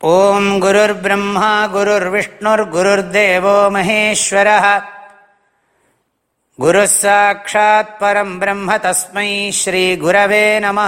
ஓம் குருர் பிரம்மா குருர் விஷ்ணுர் குருர் தேவோ மகேஸ்வர. குரு சாட்சாத் பரம் பிரம்ம தஸ்மை ஸ்ரீ குரவே நம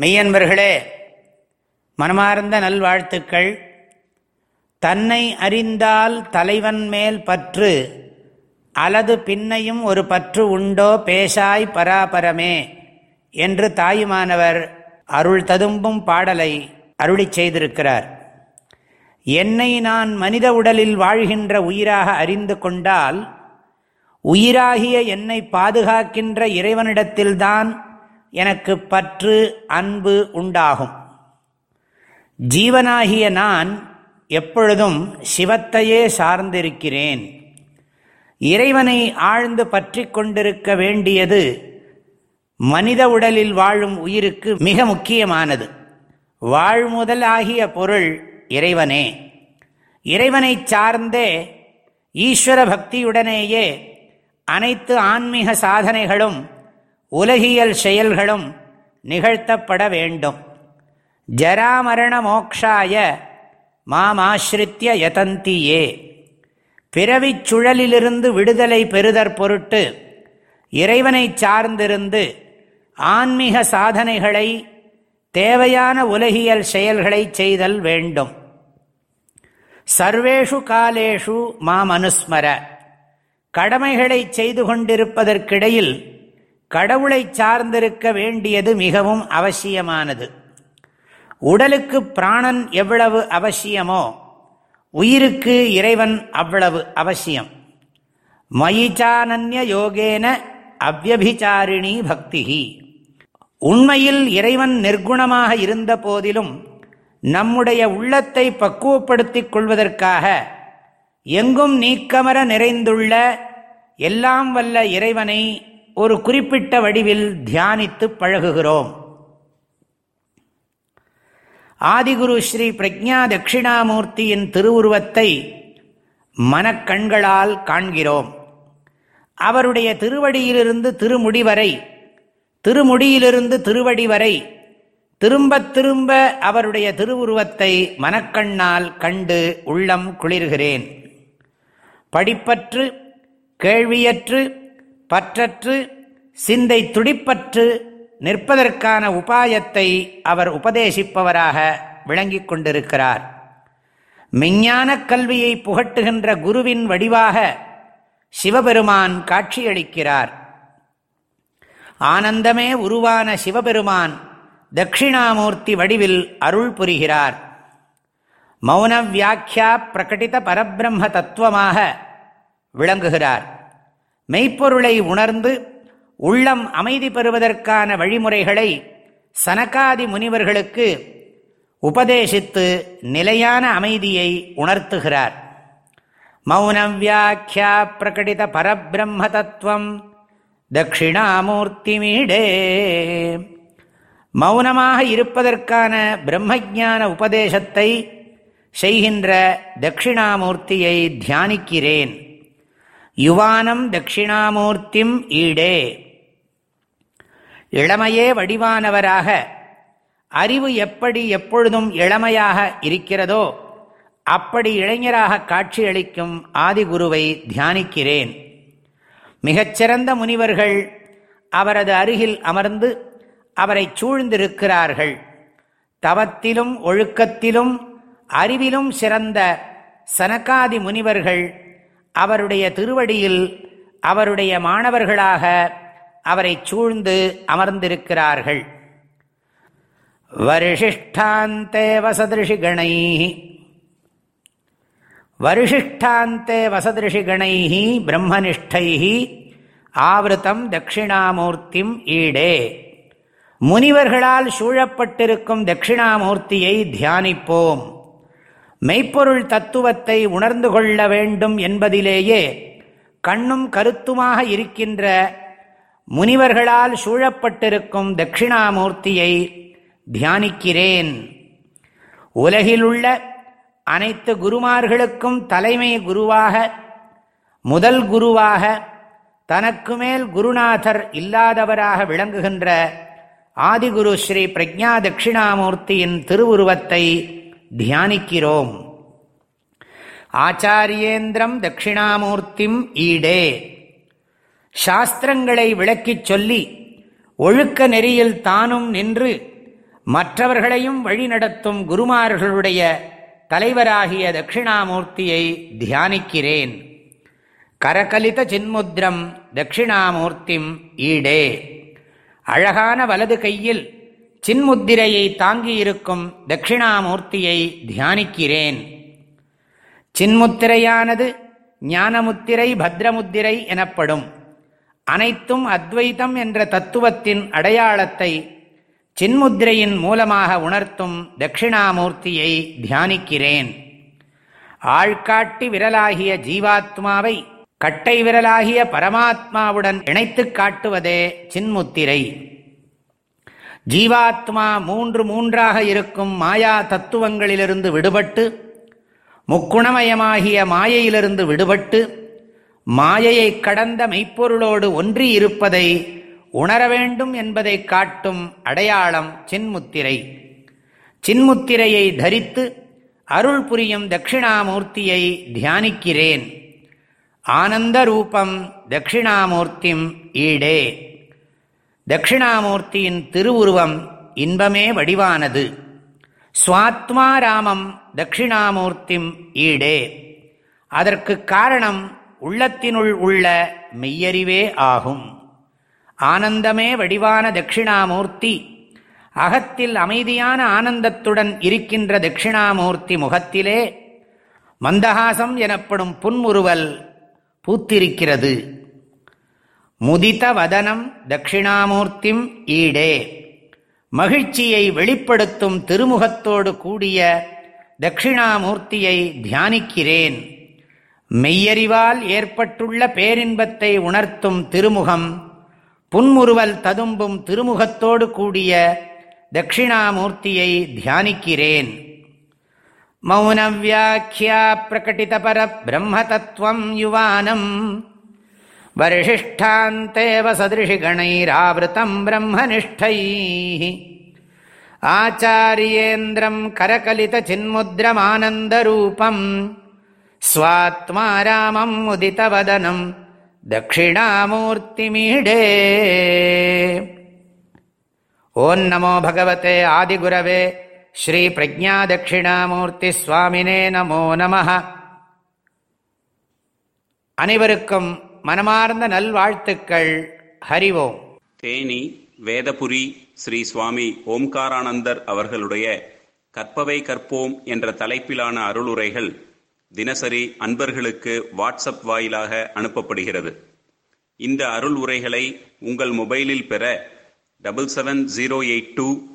மெய்யன்பர்களே மனமார்ந்த நல்வாழ்த்துக்கள். தன்னை அறிந்தால் தலைவன் மேல் பற்று அல்லது பின்னையும் ஒரு பற்று உண்டோ பேசாய் பராபரமே என்று தாயுமானவர் அருள் ததும்பும் பாடலை அருளி செய்திருக்கிறார். என்னை நான் மனித உடலில் வாழ்கின்ற உயிராக அறிந்து கொண்டால் உயிராகிய என்னை பாதுகாக்கின்ற இறைவனிடத்தில்தான் எனக்கு பற்று அன்பு உண்டாகும். ஜீவனாகிய நான் எப்பொழுதும் சிவத்தையே சார்ந்திருக்கிறேன். இறைவனை ஆழ்ந்து பற்றி கொண்டிருக்க வேண்டியது மனித உடலில் வாழும் உயிருக்கு மிக முக்கியமானது. வாழ்முதல் ஆகிய பொருள் இறைவனே. இறைவனை சார்ந்தே ஈஸ்வர பக்தியுடனேயே அனைத்து ஆன்மீக சாதனைகளும் உலகியல் செயல்களும் நிகழ்த்தப்பட வேண்டும். ஜராமரண மோக்ஷாய மாமாஸ்ரித்ய யதந்தியே. பிறவிச் சுழலிலிருந்து விடுதலை பெறுதற் பொருட்டு இறைவனை சார்ந்திருந்து ஆன்மீக சாதனைகளை தேவையான உலகியல் செயல்களை செய்தல் வேண்டும். சர்வேஷு காலேஷு மாம் அனுஸ்மர கடமைகளை செய்து கொண்டிருப்பதற்கிடையில் கடவுளை சார்ந்திருக்க வேண்டியது மிகவும் அவசியமானது. உடலுக்கு பிராணன் எவ்வளவு அவசியமோ உயிருக்கு இறைவன் அவ்வளவு அவசியம். மயிச்சானன்ய யோகேன அவ்வபிச்சாரிணி பக்தி உண்மையில் இறைவன் நிர்குணமாக இருந்த போதிலும் நம்முடைய உள்ளத்தை பக்குவப்படுத்திக் கொள்வதற்காக எங்கும் நீக்கமர நிறைந்துள்ள எல்லாம் வல்ல இறைவனை ஒரு குறிப்பிட்ட வடிவில் தியானித்து பழகுகிறோம். ஆதிகுரு ஸ்ரீ பிரக்ஞா தட்சிணாமூர்த்தியின் திருவுருவத்தை மனக்கண்களால் காண்கிறோம். அவருடைய திருவடியிலிருந்து திருமுடி வரை திருமுடியிலிருந்து திருவடி வரை திரும்ப திரும்ப அவருடைய திருவுருவத்தை மனக்கண்ணால் கண்டு உள்ளம் குளிர்கிறேன். படிப்பற்று கேள்வியற்று பற்றற்று சிந்தை துடிப்பற்று நிற்பதற்கான உபாயத்தை அவர் உபதேசிப்பவராக விளங்கிக் கொண்டிருக்கிறார். மெஞ்ஞான கல்வியை புகட்டுகின்ற குருவின் வடிவாக சிவபெருமான் காட்சியளிக்கிறார். ஆனந்தமே உருவான சிவபெருமான் தட்சிணாமூர்த்தி வடிவில் அருள் புரிகிறார். மௌன வியாக்கியா பிரகடித பரபிரம்ம தத்துவமாக விளங்குகிறார். மெய்ப்பொருளை உணர்ந்து உள்ளம் அமைதி பெறுவதற்கான வழிமுறைகளை சனகாதி முனிவர்களுக்கு உபதேசித்து நிலையான அமைதியை உணர்த்துகிறார். மௌனம் வியாக்கியா பிரகடித பரபிரம்ம தத்துவம் தட்சிணாமூர்த்திமீடே. மௌனமாக இருப்பதற்கான பிரம்மஜான உபதேசத்தை செய்கின்ற தட்சிணாமூர்த்தியை தியானிக்கிறேன். யுவானம் தட்சிணாமூர்த்திம் ஈடே. இளமையே வடிவானவராக அறிவு எப்படி எப்பொழுதும் இளமையாக இருக்கிறதோ அப்படி இளைஞராக காட்சியளிக்கும் ஆதிகுருவை தியானிக்கிறேன். மிகச்சிறந்த முனிவர்கள் அவரது அருகில் அமர்ந்து அவரை சூழ்ந்திருக்கிறார்கள். தவத்திலும் ஒழுக்கத்திலும் அறிவிலும் சிறந்த சனகாதி முனிவர்கள் அவருடைய திருவடியில் அவருடைய மாணவர்களாக அவரை சூழ்ந்து அமர்ந்திருக்கிறார்கள். வருஷிஷ்டாந்தே வசதிருஷிகணை வருஷிஷ்டாந்தே வசதிருஷிகணை பிரம்மனிஷ்டை ஆவிரதம் தட்சிணாமூர்த்திம் ஈடே. முனிவர்களால் சூழப்பட்டிருக்கும் தட்சிணாமூர்த்தியை தியானிப்போம். மெய்ப்பொருள் தத்துவத்தை உணர்ந்து கொள்ள வேண்டும் என்பதிலேயே கண்ணும் கருத்துமாக இருக்கின்ற முனிவர்களால் சூழப்பட்டிருக்கும் தட்சிணாமூர்த்தியை தியானிக்கிறேன். உலகிலுள்ள அனைத்து குருமார்களுக்கும் தலைமை குருவாக முதல் குருவாக தனக்கு மேல் குருநாதர் இல்லாதவராக விளங்குகின்ற ஆதிகுரு ஸ்ரீ பிரஜா தட்சிணாமூர்த்தியின் திருவுருவத்தை தியானிக்கிறோம். ஆச்சாரியேந்திரம் தட்சிணாமூர்த்திம் ஈடே. சாஸ்திரங்களை விளக்கிச் சொல்லி ஒழுக்க நெறியில் தானும் நின்று மற்றவர்களையும் வழிநடத்தும் குருமார்களுடைய தலைவராகிய தட்சிணாமூர்த்தியை தியானிக்கிறேன். கரகலித சின்முத்ரம் தட்சிணாமூர்த்திம் ஈடே. அழகான வலது கையில் சின்முத்திரையை தாங்கியிருக்கும் தட்சிணாமூர்த்தியை தியானிக்கிறேன். சின்முத்திரையானது ஞானமுத்திரை பத்ரமுத்திரை எனப்படும். அனைத்தும் அத்வைதம் என்ற தத்துவத்தின் அடையாளத்தை சின்முத்திரையின் மூலமாக உணர்த்தும் தட்சிணாமூர்த்தியை தியானிக்கிறேன். ஆழ்காட்டி விரலாகிய ஜீவாத்மாவை கட்டை விரலாகிய பரமாத்மாவுடன் இணைத்து காட்டுவதே சின்முத்திரை. ஜீவாத்மா மூன்று மூன்றாக இருக்கும் மாயா தத்துவங்களிலிருந்து விடுபட்டு முக்குணமயமாகிய மாயையிலிருந்து விடுபட்டு மாயையை கடந்த மெய்ப்பொருளோடு ஒன்றி இருப்பதை உணர வேண்டும் என்பதை காட்டும் அடையாளம் சின்முத்திரை. சின்முத்திரையை தரித்து அருள் புரியும் தட்சிணாமூர்த்தியை தியானிக்கிறேன். ஆனந்த ரூபம் தட்சிணாமூர்த்திம் ஈடே. தட்சிணாமூர்த்தியின் திருவுருவம் இன்பமே வடிவானது. சுவாத்மா ராமம் தட்சிணாமூர்த்திம் ஈடே. அதற்கு காரணம் உள்ளத்தினுள் உள்ள மெய்யறிவே ஆகும். ஆனந்தமே வடிவான தட்சிணாமூர்த்தி. அகத்தில் அமைதியான ஆனந்தத்துடன் இருக்கின்ற தட்சிணாமூர்த்தி முகத்திலே மந்தகாசம் எனப்படும் புன்முறுவல் பூத்திருக்கிறது. முதித வதனம் தட்சிணாமூர்த்திம் ஈடே. மகிழ்ச்சியை வெளிப்படுத்தும் திருமுகத்தோடு கூடிய தட்சிணாமூர்த்தியை தியானிக்கிறேன். மெய்யறிவால் ஏற்பட்டுள்ள பேரின்பத்தை உணர்த்தும் திருமுகம் புன்முறுவல் ததும்பும் திருமுகத்தோடு கூடிய தட்சிணாமூர்த்தியை தியானிக்கிறேன். மௌனவியாக்கியா பிரகட்டிதபர யுவானம் வரிஷிஷ்டாந்தேவ சதிருஷிகணைராவிருத்தம் பிரம்மனிஷ்டைः ஆச்சாரியேந்திரம் கரகலிதச்சின்முத்ரமானந்தரூபம் ஸ்வாத்மா ராமம் உதிதவதனம் தட்சிணாமூர்த்திமீடே ஓம் நமோ பகவதே ஆதிகுரவே ஸ்ரீ பிரஜா சுவாமினே நமோ நம அனைவருக்கும் மனமார்ந்த நல்வாழ்த்துக்கள். ஹரிவோம் தேனி வேதபுரி ஸ்ரீ சுவாமி ஓம்காரானந்தர் அவர்களுடைய கற்பவை கற்போம் என்ற தலைப்பிலான அருளுரைகள் தினசரி அன்பர்களுக்கு வாட்ஸ்அப் வாயிலாக அனுப்பப்படுகிறது. இந்த அருள் உரைகளை உங்கள் மொபைலில் பெற double seven zero eight two